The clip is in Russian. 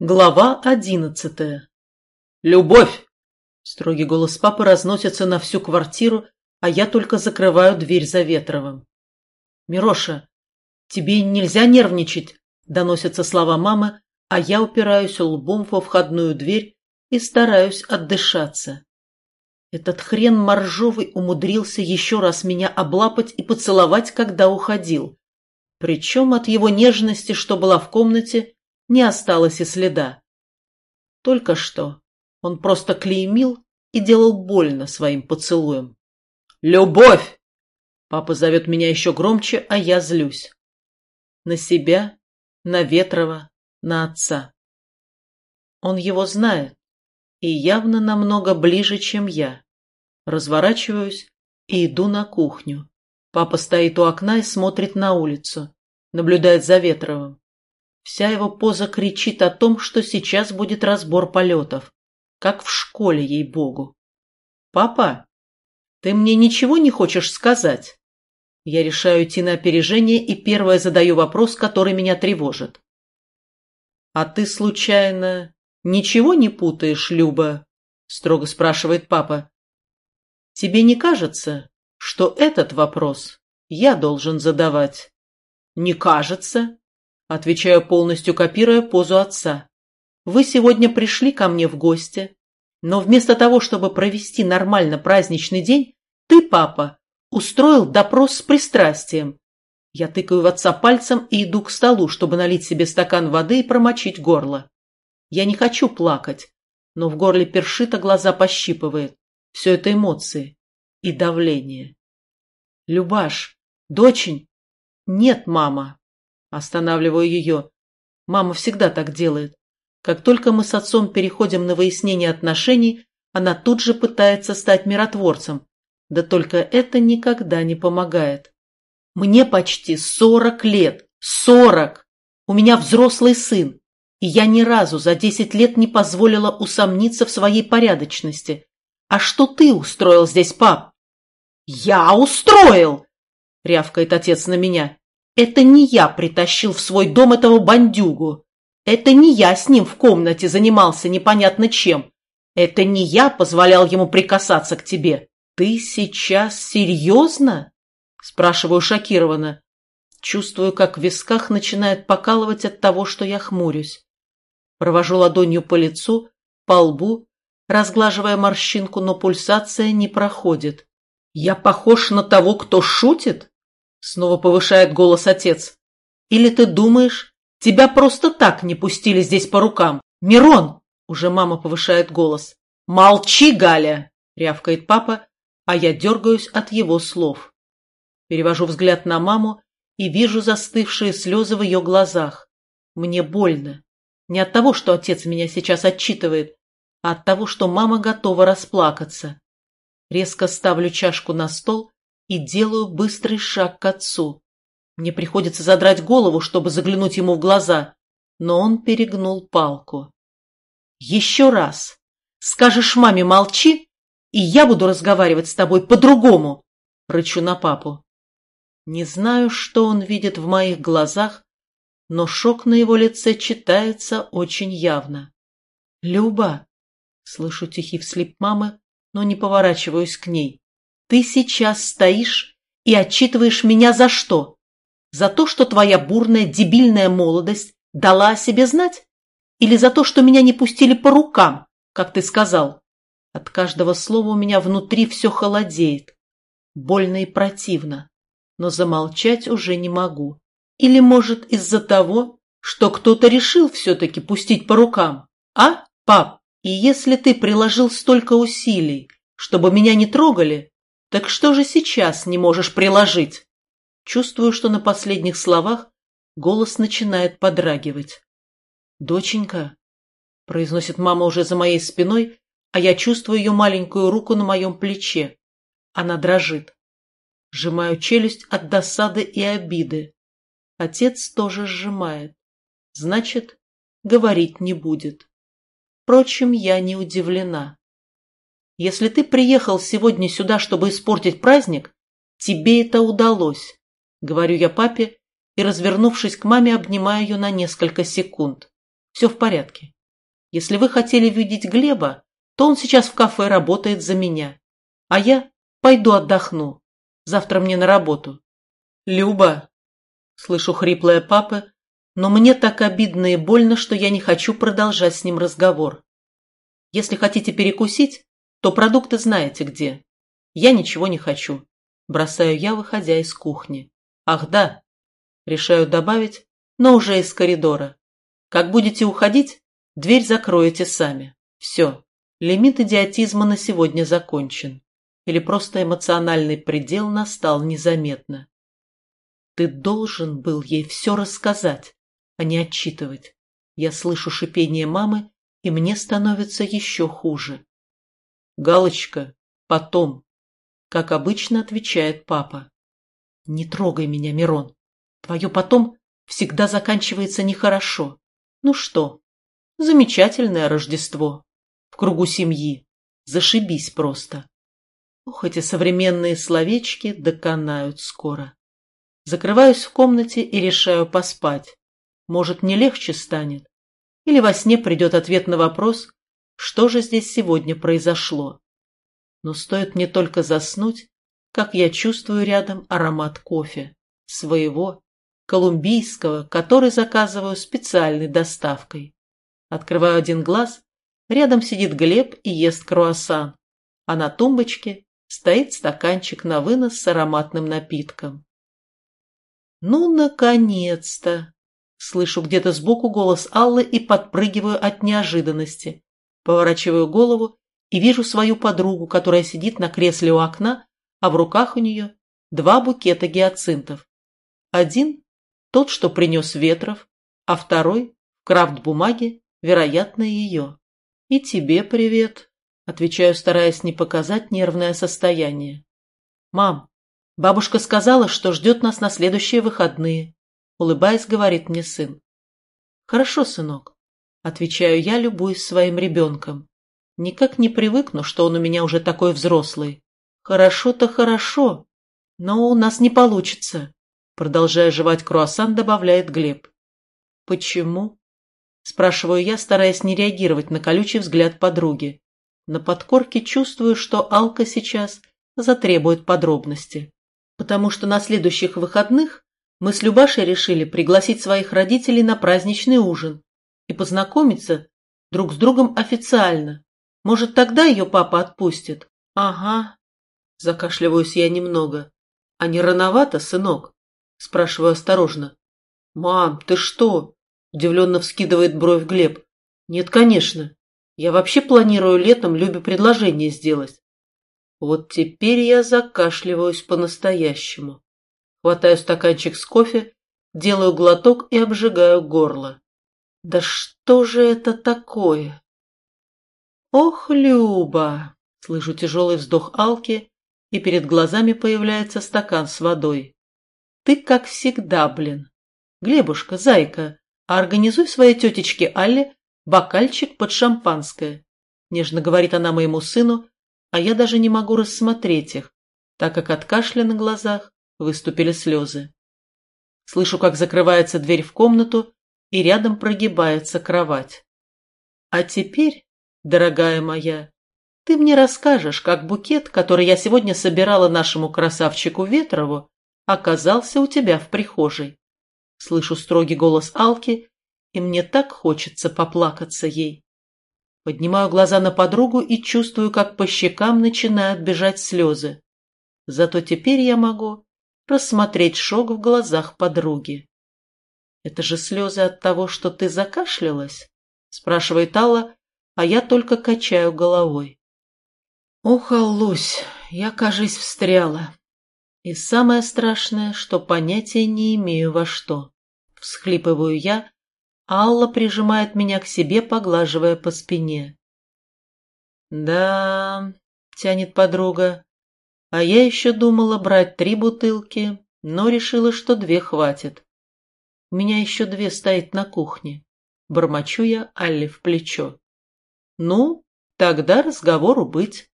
Глава одиннадцатая. «Любовь!» Строгий голос папы разносится на всю квартиру, а я только закрываю дверь за Ветровым. «Мироша, тебе нельзя нервничать!» Доносятся слова мамы, а я упираюсь лбом во входную дверь и стараюсь отдышаться. Этот хрен моржовый умудрился еще раз меня облапать и поцеловать, когда уходил. Причем от его нежности, что была в комнате, не осталось и следа. Только что он просто клеймил и делал больно своим поцелуем. «Любовь!» Папа зовет меня еще громче, а я злюсь. На себя, на Ветрова, на отца. Он его знает и явно намного ближе, чем я. Разворачиваюсь и иду на кухню. Папа стоит у окна и смотрит на улицу, наблюдает за Ветровым. Вся его поза кричит о том, что сейчас будет разбор полетов. Как в школе, ей-богу. «Папа, ты мне ничего не хочешь сказать?» Я решаю идти на опережение и первое задаю вопрос, который меня тревожит. «А ты, случайно, ничего не путаешь, Люба?» — строго спрашивает папа. «Тебе не кажется, что этот вопрос я должен задавать?» «Не кажется», Отвечаю полностью, копируя позу отца. Вы сегодня пришли ко мне в гости, но вместо того, чтобы провести нормально праздничный день, ты, папа, устроил допрос с пристрастием. Я тыкаю в отца пальцем и иду к столу, чтобы налить себе стакан воды и промочить горло. Я не хочу плакать, но в горле першит, а глаза пощипывает. Все это эмоции и давление. Любаш, дочень? Нет, мама. Останавливаю ее. Мама всегда так делает. Как только мы с отцом переходим на выяснение отношений, она тут же пытается стать миротворцем. Да только это никогда не помогает. Мне почти сорок лет. Сорок! У меня взрослый сын. И я ни разу за десять лет не позволила усомниться в своей порядочности. А что ты устроил здесь, пап? Я устроил! Рявкает отец на меня. Это не я притащил в свой дом этого бандюгу. Это не я с ним в комнате занимался непонятно чем. Это не я позволял ему прикасаться к тебе. Ты сейчас серьезно? Спрашиваю шокированно. Чувствую, как в висках начинает покалывать от того, что я хмурюсь. Провожу ладонью по лицу, по лбу, разглаживая морщинку, но пульсация не проходит. Я похож на того, кто шутит? Снова повышает голос отец. Или ты думаешь, тебя просто так не пустили здесь по рукам? Мирон! Уже мама повышает голос. Молчи, Галя! Рявкает папа, а я дергаюсь от его слов. Перевожу взгляд на маму и вижу застывшие слезы в ее глазах. Мне больно. Не от того, что отец меня сейчас отчитывает, а от того, что мама готова расплакаться. Резко ставлю чашку на стол и делаю быстрый шаг к отцу. Мне приходится задрать голову, чтобы заглянуть ему в глаза, но он перегнул палку. «Еще раз скажешь маме молчи, и я буду разговаривать с тобой по-другому!» — рычу на папу. Не знаю, что он видит в моих глазах, но шок на его лице читается очень явно. «Люба!» — слышу тихий вслип мамы, но не поворачиваюсь к ней. Ты сейчас стоишь и отчитываешь меня за что? За то, что твоя бурная дебильная молодость дала о себе знать? Или за то, что меня не пустили по рукам, как ты сказал? От каждого слова у меня внутри все холодеет. Больно и противно, но замолчать уже не могу. Или, может, из-за того, что кто-то решил все-таки пустить по рукам? А, пап? И если ты приложил столько усилий, чтобы меня не трогали, так что же сейчас не можешь приложить? Чувствую, что на последних словах голос начинает подрагивать. «Доченька», — произносит мама уже за моей спиной, а я чувствую ее маленькую руку на моем плече. Она дрожит. Сжимаю челюсть от досады и обиды. Отец тоже сжимает. Значит, говорить не будет. Впрочем, я не удивлена. Если ты приехал сегодня сюда, чтобы испортить праздник, тебе это удалось, — говорю я папе и, развернувшись к маме, обнимаю ее на несколько секунд. Все в порядке. Если вы хотели видеть Глеба, то он сейчас в кафе работает за меня. А я пойду отдохну. Завтра мне на работу. Люба, слышу хриплое папы, но мне так обидно и больно, что я не хочу продолжать с ним разговор. Если хотите перекусить, то продукты знаете где. Я ничего не хочу. Бросаю я, выходя из кухни. Ах да, решаю добавить, но уже из коридора. Как будете уходить, дверь закроете сами. Все, лимит идиотизма на сегодня закончен. Или просто эмоциональный предел настал незаметно. Ты должен был ей все рассказать, а не отчитывать. Я слышу шипение мамы, и мне становится еще хуже. Галочка, потом, как обычно отвечает папа. Не трогай меня, Мирон. Твое потом всегда заканчивается нехорошо. Ну что, замечательное Рождество. В кругу семьи. Зашибись просто. Ох, эти современные словечки доконают скоро. Закрываюсь в комнате и решаю поспать. Может, не легче станет? Или во сне придет ответ на вопрос, что же здесь сегодня произошло? Но стоит мне только заснуть, как я чувствую рядом аромат кофе. Своего, колумбийского, который заказываю специальной доставкой. Открываю один глаз, рядом сидит Глеб и ест круассан, а на тумбочке стоит стаканчик на вынос с ароматным напитком. «Ну, наконец-то!» Слышу где-то сбоку голос Аллы и подпрыгиваю от неожиданности. Поворачиваю голову и вижу свою подругу, которая сидит на кресле у окна, а в руках у нее два букета гиацинтов. Один – тот, что принес Ветров, а второй – крафт-бумаге, вероятно, ее. «И тебе привет», – отвечаю, стараясь не показать нервное состояние. «Мам, бабушка сказала, что ждет нас на следующие выходные. Улыбаясь, говорит мне сын. «Хорошо, сынок», — отвечаю я, любуясь своим ребенком. Никак не привыкну, что он у меня уже такой взрослый. Хорошо-то хорошо, но у нас не получится. Продолжая жевать круассан, добавляет Глеб. Почему? Спрашиваю я, стараясь не реагировать на колючий взгляд подруги. На подкорке чувствую, что Алка сейчас затребует подробности. Потому что на следующих выходных мы с Любашей решили пригласить своих родителей на праздничный ужин и познакомиться друг с другом официально. Может, тогда ее папа отпустит? Ага. Закашливаюсь я немного. А не рановато, сынок? Спрашиваю осторожно. Мам, ты что? Удивленно вскидывает бровь Глеб. Нет, конечно. Я вообще планирую летом Любе предложение сделать. Вот теперь я закашливаюсь по-настоящему. Хватаю стаканчик с кофе, делаю глоток и обжигаю горло. Да что же это такое? Ох, Люба! Слышу тяжелый вздох Алки, и перед глазами появляется стакан с водой. Ты как всегда, блин. Глебушка, зайка, а организуй своей тетечке Алле бокальчик под шампанское. Нежно говорит она моему сыну, а я даже не могу рассмотреть их, так как от кашля на глазах выступили слезы. Слышу, как закрывается дверь в комнату, и рядом прогибается кровать. А теперь, дорогая моя, ты мне расскажешь, как букет, который я сегодня собирала нашему красавчику Ветрову, оказался у тебя в прихожей. Слышу строгий голос Алки, и мне так хочется поплакаться ей. Поднимаю глаза на подругу и чувствую, как по щекам начинают бежать слезы. Зато теперь я могу рассмотреть шок в глазах подруги. «Это же слезы от того, что ты закашлялась?» — спрашивает Алла, а я только качаю головой. «Ох, Аллусь, я, кажись, встряла. И самое страшное, что понятия не имею во что. Всхлипываю я, Алла прижимает меня к себе, поглаживая по спине. «Да...» — тянет подруга. А я еще думала брать три бутылки, но решила, что две хватит. У меня еще две стоит на кухне. Бормочу я Алле в плечо. Ну, тогда разговору быть.